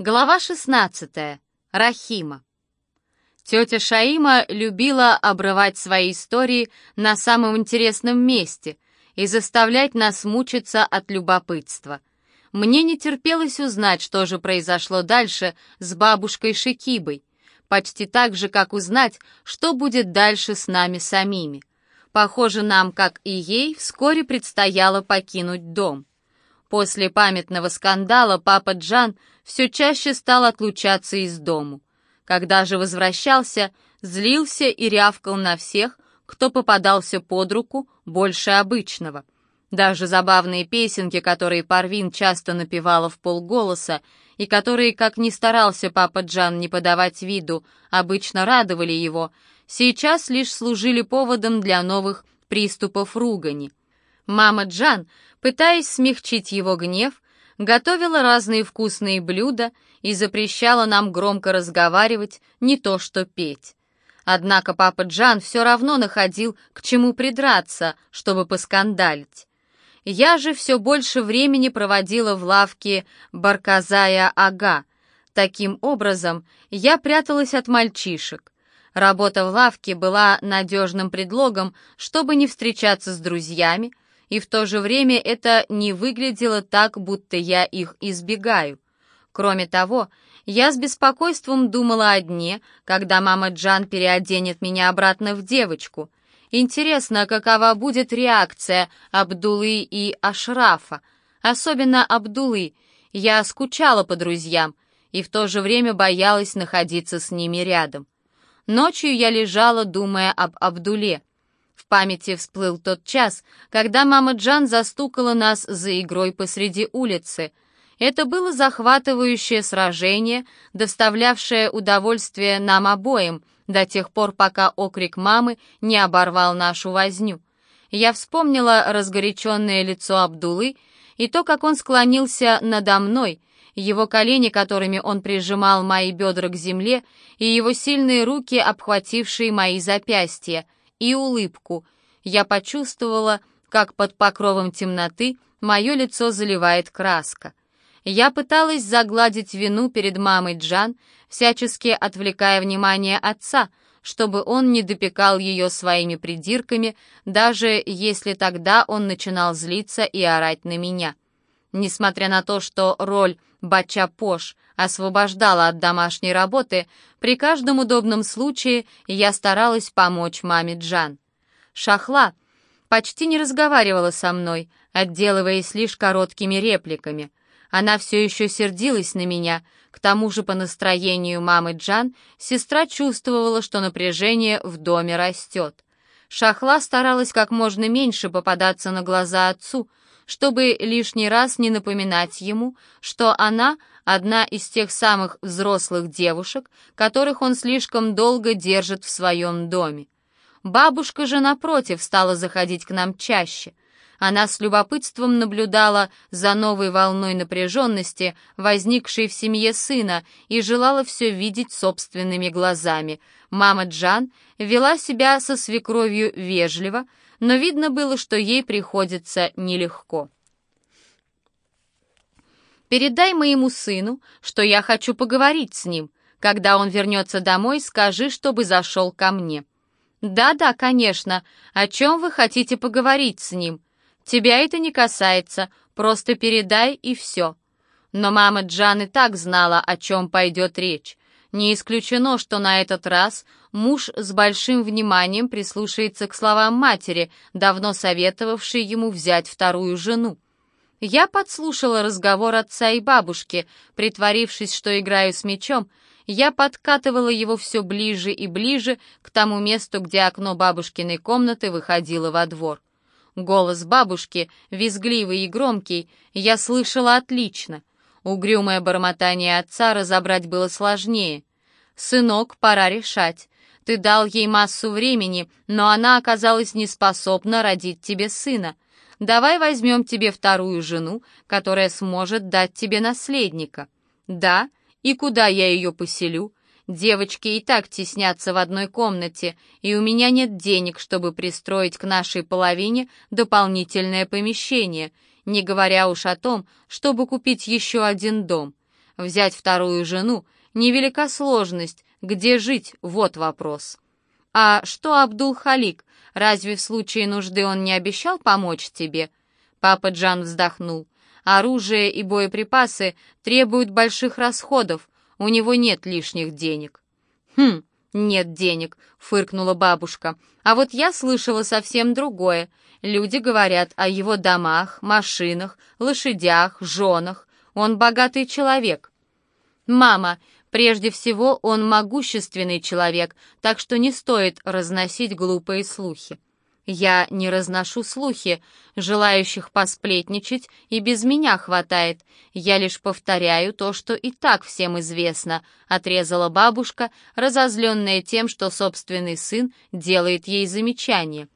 Глава 16. Рахима. Тетя Шаима любила обрывать свои истории на самом интересном месте и заставлять нас мучиться от любопытства. Мне не терпелось узнать, что же произошло дальше с бабушкой Шикибой, почти так же, как узнать, что будет дальше с нами самими. Похоже, нам, как и ей, вскоре предстояло покинуть дом. После памятного скандала папа Джан все чаще стал отлучаться из дому. Когда же возвращался, злился и рявкал на всех, кто попадался под руку больше обычного. Даже забавные песенки, которые Парвин часто напевала в полголоса, и которые, как ни старался папа Джан не подавать виду, обычно радовали его, сейчас лишь служили поводом для новых приступов ругани. Мама Джан, пытаясь смягчить его гнев, готовила разные вкусные блюда и запрещала нам громко разговаривать, не то что петь. Однако папа Джан все равно находил, к чему придраться, чтобы поскандалить. Я же все больше времени проводила в лавке Барказая Ага. Таким образом, я пряталась от мальчишек. Работа в лавке была надежным предлогом, чтобы не встречаться с друзьями, и в то же время это не выглядело так, будто я их избегаю. Кроме того, я с беспокойством думала о дне, когда мама Джан переоденет меня обратно в девочку. Интересно, какова будет реакция Абдулы и Ашрафа, особенно Абдулы. Я скучала по друзьям и в то же время боялась находиться с ними рядом. Ночью я лежала, думая об Абдуле. В памяти всплыл тот час, когда мама Джан застукала нас за игрой посреди улицы. Это было захватывающее сражение, доставлявшее удовольствие нам обоим, до тех пор, пока окрик мамы не оборвал нашу возню. Я вспомнила разгоряченное лицо Абдулы и то, как он склонился надо мной, его колени, которыми он прижимал мои бедра к земле, и его сильные руки, обхватившие мои запястья — и улыбку. Я почувствовала, как под покровом темноты мое лицо заливает краска. Я пыталась загладить вину перед мамой Джан, всячески отвлекая внимание отца, чтобы он не допекал ее своими придирками, даже если тогда он начинал злиться и орать на меня. Несмотря на то, что роль Бача-Пош освобождала от домашней работы, при каждом удобном случае я старалась помочь маме Джан. Шахла почти не разговаривала со мной, отделываясь лишь короткими репликами. Она все еще сердилась на меня, к тому же по настроению мамы Джан сестра чувствовала, что напряжение в доме растет. Шахла старалась как можно меньше попадаться на глаза отцу, чтобы лишний раз не напоминать ему, что она одна из тех самых взрослых девушек, которых он слишком долго держит в своем доме. Бабушка же, напротив, стала заходить к нам чаще. Она с любопытством наблюдала за новой волной напряженности, возникшей в семье сына, и желала все видеть собственными глазами. Мама Джан вела себя со свекровью вежливо, но видно было, что ей приходится нелегко. «Передай моему сыну, что я хочу поговорить с ним. Когда он вернется домой, скажи, чтобы зашел ко мне». «Да-да, конечно. О чем вы хотите поговорить с ним? Тебя это не касается, просто передай и все». Но мама Джан и так знала, о чем пойдет речь. Не исключено, что на этот раз муж с большим вниманием прислушается к словам матери, давно советовавшей ему взять вторую жену. Я подслушала разговор отца и бабушки, притворившись, что играю с мечом, я подкатывала его все ближе и ближе к тому месту, где окно бабушкиной комнаты выходило во двор. Голос бабушки, визгливый и громкий, я слышала отлично. Угрюмое бормотание отца разобрать было сложнее. «Сынок, пора решать. Ты дал ей массу времени, но она оказалась неспособна родить тебе сына. Давай возьмем тебе вторую жену, которая сможет дать тебе наследника. Да, и куда я ее поселю? Девочки и так теснятся в одной комнате, и у меня нет денег, чтобы пристроить к нашей половине дополнительное помещение, не говоря уж о том, чтобы купить еще один дом. Взять вторую жену — невелика сложность, где жить — вот вопрос. А что Абдул-Халик? Разве в случае нужды он не обещал помочь тебе? Папа Джан вздохнул. Оружие и боеприпасы требуют больших расходов, у него нет лишних денег. Хм, нет денег, фыркнула бабушка. А вот я слышала совсем другое. Люди говорят о его домах, машинах, лошадях, женах. Он богатый человек. Мама, прежде всего он могущественный человек, так что не стоит разносить глупые слухи. Я не разношу слухи, желающих посплетничать и без меня хватает. Я лишь повторяю то, что и так всем известно», — отрезала бабушка, разозленная тем, что собственный сын делает ей замечание.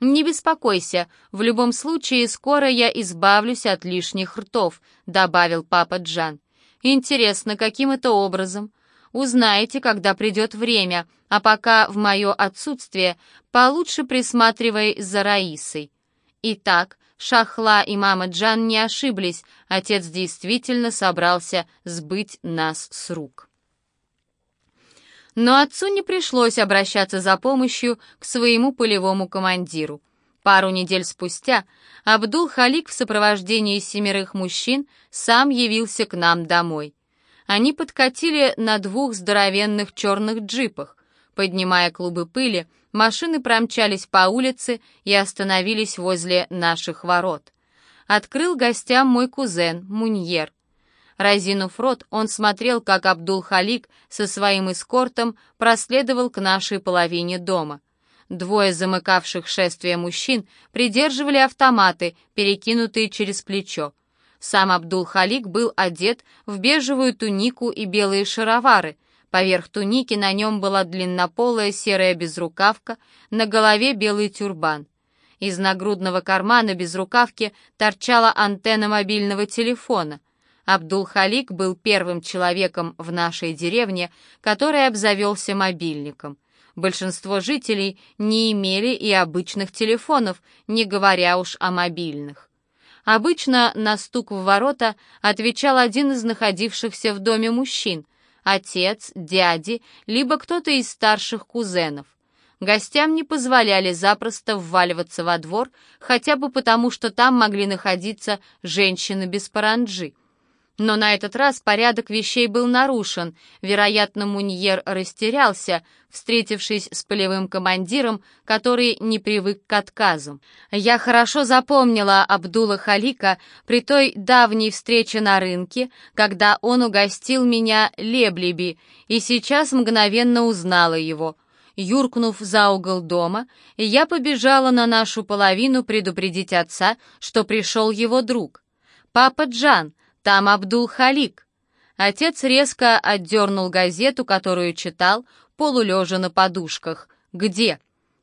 «Не беспокойся, в любом случае скоро я избавлюсь от лишних ртов», — добавил папа Джан. «Интересно, каким это образом?» Узнаете, когда придет время, а пока в мое отсутствие получше присматривай за Раисой. Итак, Шахла и мама Джан не ошиблись, отец действительно собрался сбыть нас с рук. Но отцу не пришлось обращаться за помощью к своему полевому командиру. Пару недель спустя Абдул-Халик в сопровождении семерых мужчин сам явился к нам домой. Они подкатили на двух здоровенных черных джипах. Поднимая клубы пыли, машины промчались по улице и остановились возле наших ворот. Открыл гостям мой кузен, Муньер. Разинув рот, он смотрел, как Абдул-Халик со своим эскортом проследовал к нашей половине дома. Двое замыкавших шествие мужчин придерживали автоматы, перекинутые через плечо. Сам Абдул-Халик был одет в бежевую тунику и белые шаровары. Поверх туники на нем была длиннополая серая безрукавка, на голове белый тюрбан. Из нагрудного кармана безрукавки торчала антенна мобильного телефона. Абдул-Халик был первым человеком в нашей деревне, который обзавелся мобильником. Большинство жителей не имели и обычных телефонов, не говоря уж о мобильных. Обычно на стук в ворота отвечал один из находившихся в доме мужчин, отец, дяди, либо кто-то из старших кузенов. Гостям не позволяли запросто вваливаться во двор, хотя бы потому, что там могли находиться женщины без паранджи. Но на этот раз порядок вещей был нарушен. Вероятно, Муньер растерялся, встретившись с полевым командиром, который не привык к отказам. Я хорошо запомнила Абдула Халика при той давней встрече на рынке, когда он угостил меня леблеби, и сейчас мгновенно узнала его. Юркнув за угол дома, я побежала на нашу половину предупредить отца, что пришел его друг. «Папа Джан», там Абдул-Халик». Отец резко отдернул газету, которую читал, полулежа на подушках. «Где?»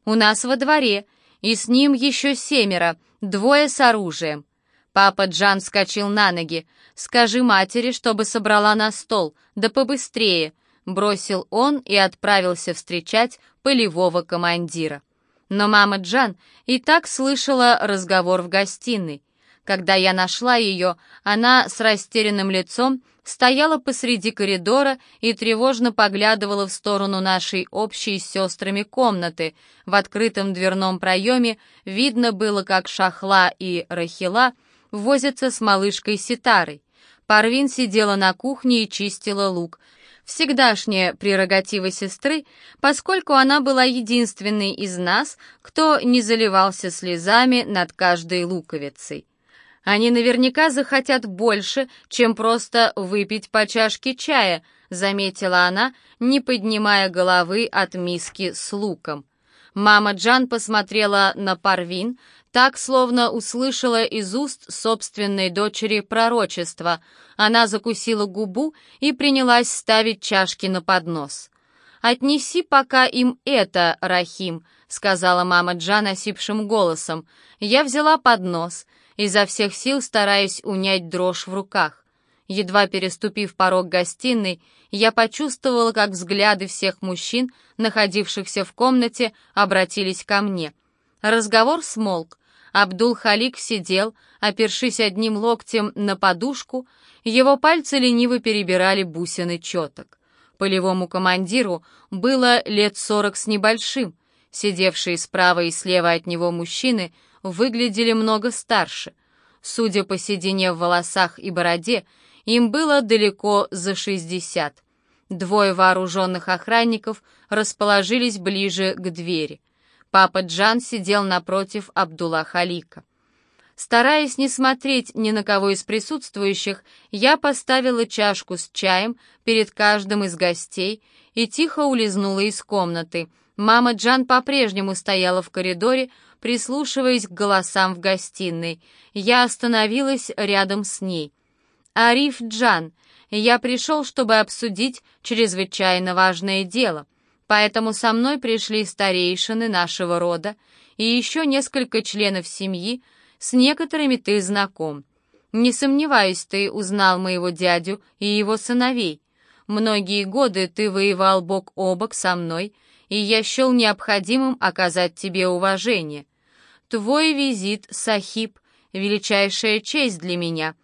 «У нас во дворе, и с ним еще семеро, двое с оружием». Папа Джан вскочил на ноги. «Скажи матери, чтобы собрала на стол, да побыстрее», — бросил он и отправился встречать полевого командира. Но мама Джан и так слышала разговор в гостиной. Когда я нашла ее, она с растерянным лицом стояла посреди коридора и тревожно поглядывала в сторону нашей общей с сестрами комнаты. В открытом дверном проеме видно было, как Шахла и Рахила возятся с малышкой Ситарой. Парвин сидела на кухне и чистила лук. Всегдашняя прерогатива сестры, поскольку она была единственной из нас, кто не заливался слезами над каждой луковицей. Они наверняка захотят больше, чем просто выпить по чашке чая, заметила она, не поднимая головы от миски с луком. Мама Джан посмотрела на Парвин, так, словно услышала из уст собственной дочери пророчество. Она закусила губу и принялась ставить чашки на поднос. «Отнеси пока им это, Рахим», — сказала мама Джан осипшим голосом. «Я взяла поднос изо всех сил стараясь унять дрожь в руках. Едва переступив порог гостиной, я почувствовала, как взгляды всех мужчин, находившихся в комнате, обратились ко мне. Разговор смолк. Абдул-Халик сидел, опершись одним локтем на подушку, его пальцы лениво перебирали бусины четок. Полевому командиру было лет сорок с небольшим, сидевшие справа и слева от него мужчины выглядели много старше. Судя по седине в волосах и бороде, им было далеко за шестьдесят. Двое вооруженных охранников расположились ближе к двери. Папа Джан сидел напротив Абдулла Халика. Стараясь не смотреть ни на кого из присутствующих, я поставила чашку с чаем перед каждым из гостей и тихо улизнула из комнаты. Мама Джан по-прежнему стояла в коридоре, прислушиваясь к голосам в гостиной. Я остановилась рядом с ней. «Ариф Джан, я пришел, чтобы обсудить чрезвычайно важное дело, поэтому со мной пришли старейшины нашего рода и еще несколько членов семьи, с некоторыми ты знаком. Не сомневаюсь, ты узнал моего дядю и его сыновей. Многие годы ты воевал бок о бок со мной, и я счел необходимым оказать тебе уважение. Твой визит, Сахиб, величайшая честь для меня.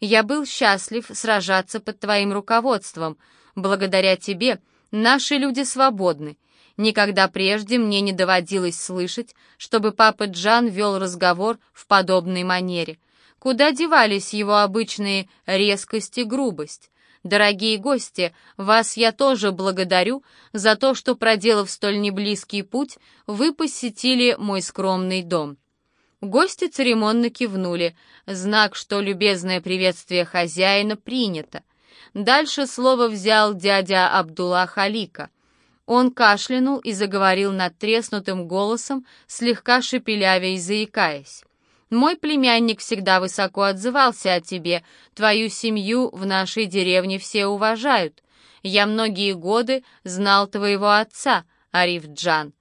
Я был счастлив сражаться под твоим руководством. Благодаря тебе наши люди свободны, Никогда прежде мне не доводилось слышать, чтобы папа Джан вел разговор в подобной манере. Куда девались его обычные резкость и грубость? Дорогие гости, вас я тоже благодарю за то, что, проделав столь неблизкий путь, вы посетили мой скромный дом. Гости церемонно кивнули, знак, что любезное приветствие хозяина принято. Дальше слово взял дядя Абдулла Халика — он кашлянул и заговорил надтреснутым голосом, слегка шепелявя и заикаясь. «Мой племянник всегда высоко отзывался о тебе. Твою семью в нашей деревне все уважают. Я многие годы знал твоего отца, Ариф Джан.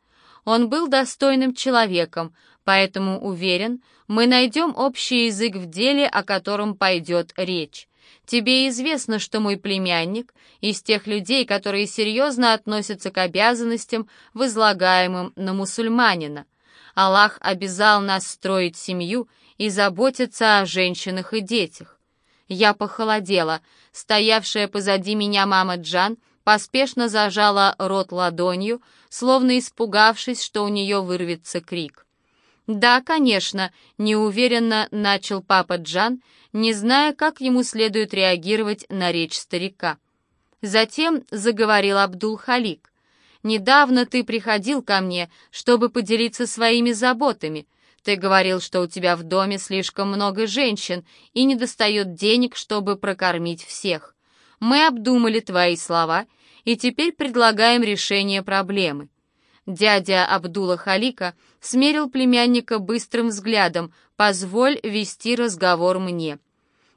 Он был достойным человеком, поэтому уверен, мы найдем общий язык в деле, о котором пойдет речь. Тебе известно, что мой племянник из тех людей, которые серьезно относятся к обязанностям, возлагаемым на мусульманина. Аллах обязал нас строить семью и заботиться о женщинах и детях. Я похолодела. Стоявшая позади меня мама Джан поспешно зажала рот ладонью, словно испугавшись, что у нее вырвется крик. «Да, конечно», — неуверенно начал папа Джан, не зная, как ему следует реагировать на речь старика. Затем заговорил Абдул-Халик. «Недавно ты приходил ко мне, чтобы поделиться своими заботами. Ты говорил, что у тебя в доме слишком много женщин и недостает денег, чтобы прокормить всех. Мы обдумали твои слова и теперь предлагаем решение проблемы. Дядя Абдула Халика смерил племянника быстрым взглядом. «Позволь вести разговор мне».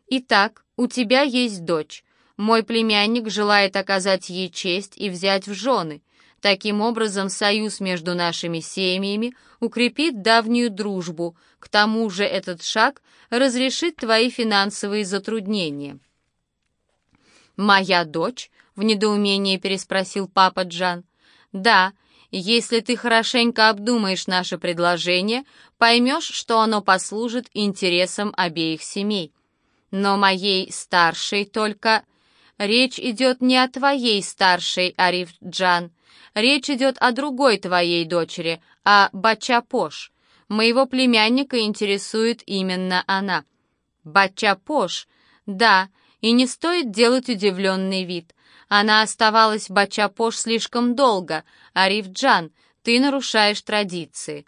«Итак, у тебя есть дочь. Мой племянник желает оказать ей честь и взять в жены. Таким образом, союз между нашими семьями укрепит давнюю дружбу. К тому же этот шаг разрешит твои финансовые затруднения». «Моя дочь?» — в недоумении переспросил папа Джан. «Да, если ты хорошенько обдумаешь наше предложение, поймешь, что оно послужит интересам обеих семей. Но моей старшей только... Речь идет не о твоей старшей, Ариф Джан. Речь идет о другой твоей дочери, о Бачапош. Моего племянника интересует именно она. Бачапош? Да, и не стоит делать удивленный вид. Она оставалась Бачапош слишком долго. Ариф Джан, ты нарушаешь традиции.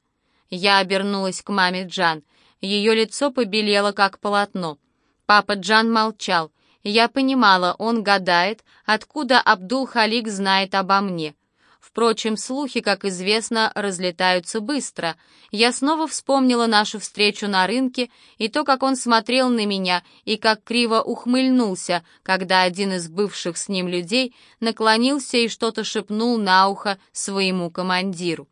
Я обернулась к маме Джан. Ее лицо побелело, как полотно. Папа Джан молчал. Я понимала, он гадает, откуда Абдул-Халик знает обо мне. Впрочем, слухи, как известно, разлетаются быстро. Я снова вспомнила нашу встречу на рынке и то, как он смотрел на меня и как криво ухмыльнулся, когда один из бывших с ним людей наклонился и что-то шепнул на ухо своему командиру.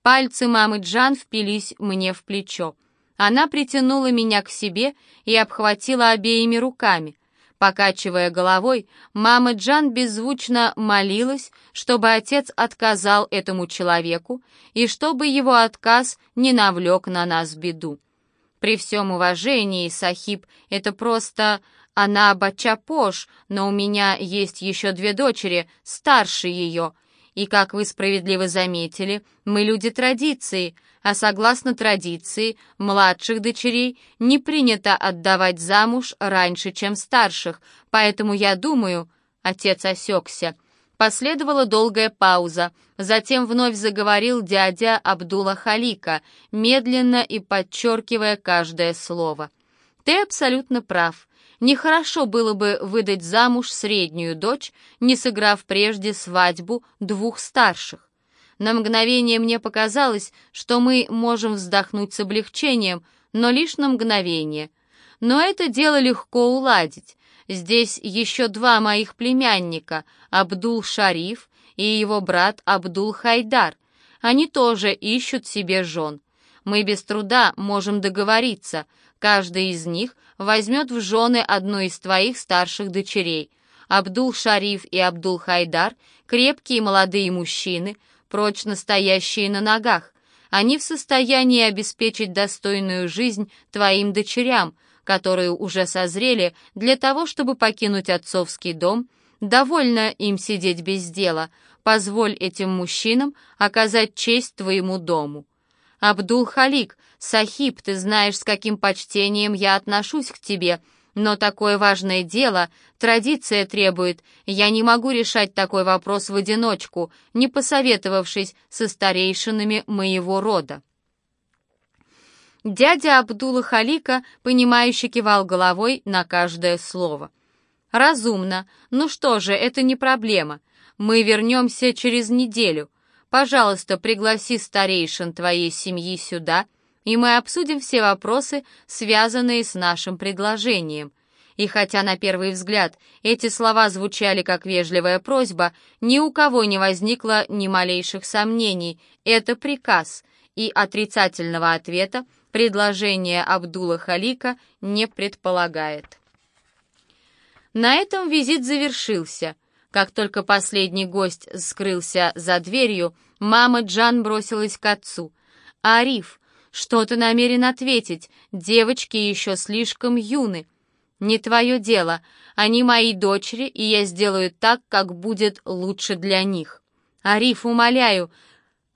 Пальцы мамы Джан впились мне в плечо. Она притянула меня к себе и обхватила обеими руками. Покачивая головой, мама Джан беззвучно молилась, чтобы отец отказал этому человеку и чтобы его отказ не навлек на нас беду. При всем уважении, Сахиб, это просто... Она бачапош, но у меня есть еще две дочери, старше ее. И, как вы справедливо заметили, мы люди традиции, а согласно традиции, младших дочерей не принято отдавать замуж раньше, чем старших, поэтому я думаю...» Отец осекся. Последовала долгая пауза. Затем вновь заговорил дядя Абдула Халика, медленно и подчеркивая каждое слово. «Ты абсолютно прав. Нехорошо было бы выдать замуж среднюю дочь, не сыграв прежде свадьбу двух старших. На мгновение мне показалось, что мы можем вздохнуть с облегчением, но лишь на мгновение. Но это дело легко уладить. Здесь еще два моих племянника, Абдул-Шариф и его брат Абдул-Хайдар. Они тоже ищут себе жен. Мы без труда можем договориться. Каждый из них возьмет в жены одну из твоих старших дочерей. Абдул-Шариф и Абдул-Хайдар — крепкие молодые мужчины, прочно стоящие на ногах. Они в состоянии обеспечить достойную жизнь твоим дочерям, которые уже созрели для того, чтобы покинуть отцовский дом. Довольно им сидеть без дела. Позволь этим мужчинам оказать честь твоему дому. Абдул-Халик, Сахиб, ты знаешь, с каким почтением я отношусь к тебе, но такое важное дело, традиция требует, я не могу решать такой вопрос в одиночку, не посоветовавшись со старейшинами моего рода. Дядя Абдула Халика, понимающе кивал головой на каждое слово. «Разумно. Ну что же, это не проблема. Мы вернемся через неделю. Пожалуйста, пригласи старейшин твоей семьи сюда, и мы обсудим все вопросы, связанные с нашим предложением». И хотя на первый взгляд эти слова звучали как вежливая просьба, ни у кого не возникло ни малейших сомнений. Это приказ, и отрицательного ответа предложение Абдула Халика не предполагает. На этом визит завершился. Как только последний гость скрылся за дверью, мама Джан бросилась к отцу. «Ариф, что ты намерен ответить? Девочки еще слишком юны». «Не твое дело. Они мои дочери, и я сделаю так, как будет лучше для них». «Ариф, умоляю,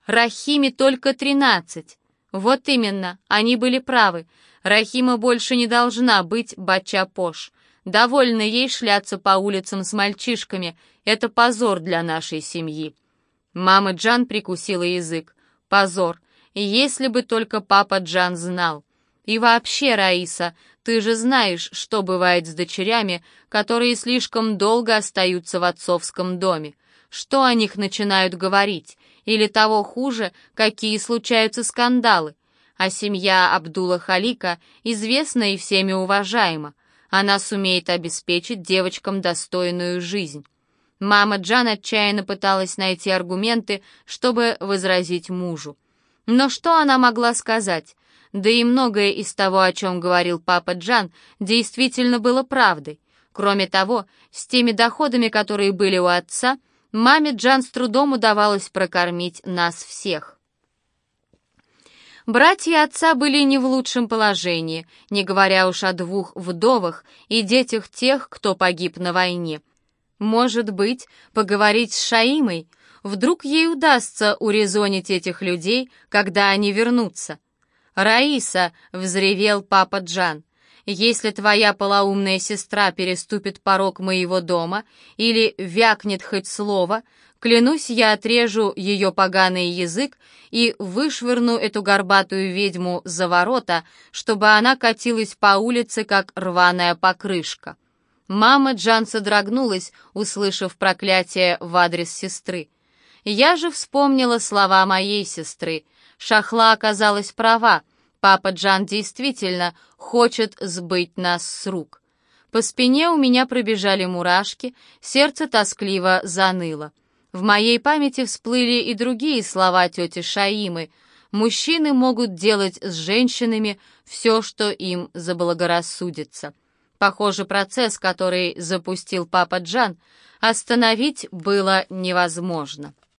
Рахиме только тринадцать». «Вот именно, они были правы. Рахима больше не должна быть Бача-Пош. Довольно ей шляться по улицам с мальчишками. Это позор для нашей семьи». Мама Джан прикусила язык. «Позор. Если бы только папа Джан знал. И вообще, Раиса, ты же знаешь, что бывает с дочерями, которые слишком долго остаются в отцовском доме. Что о них начинают говорить? Или того хуже, какие случаются скандалы? А семья Абдула Халика известна и всеми уважаема. Она сумеет обеспечить девочкам достойную жизнь. Мама Джан отчаянно пыталась найти аргументы, чтобы возразить мужу. Но что она могла сказать? Да и многое из того, о чем говорил папа Джан, действительно было правдой. Кроме того, с теми доходами, которые были у отца, Маме Джан с трудом удавалось прокормить нас всех. Братья отца были не в лучшем положении, не говоря уж о двух вдовах и детях тех, кто погиб на войне. Может быть, поговорить с Шаимой? Вдруг ей удастся урезонить этих людей, когда они вернутся. «Раиса!» — взревел папа Джан. Если твоя полоумная сестра переступит порог моего дома или вякнет хоть слово, клянусь, я отрежу ее поганый язык и вышвырну эту горбатую ведьму за ворота, чтобы она катилась по улице, как рваная покрышка». Мама Джан содрогнулась, услышав проклятие в адрес сестры. Я же вспомнила слова моей сестры. Шахла оказалась права — Папа Джан действительно хочет сбыть нас с рук. По спине у меня пробежали мурашки, сердце тоскливо заныло. В моей памяти всплыли и другие слова тети Шаимы. Мужчины могут делать с женщинами все, что им заблагорассудится. Похоже, процесс, который запустил папа Джан, остановить было невозможно.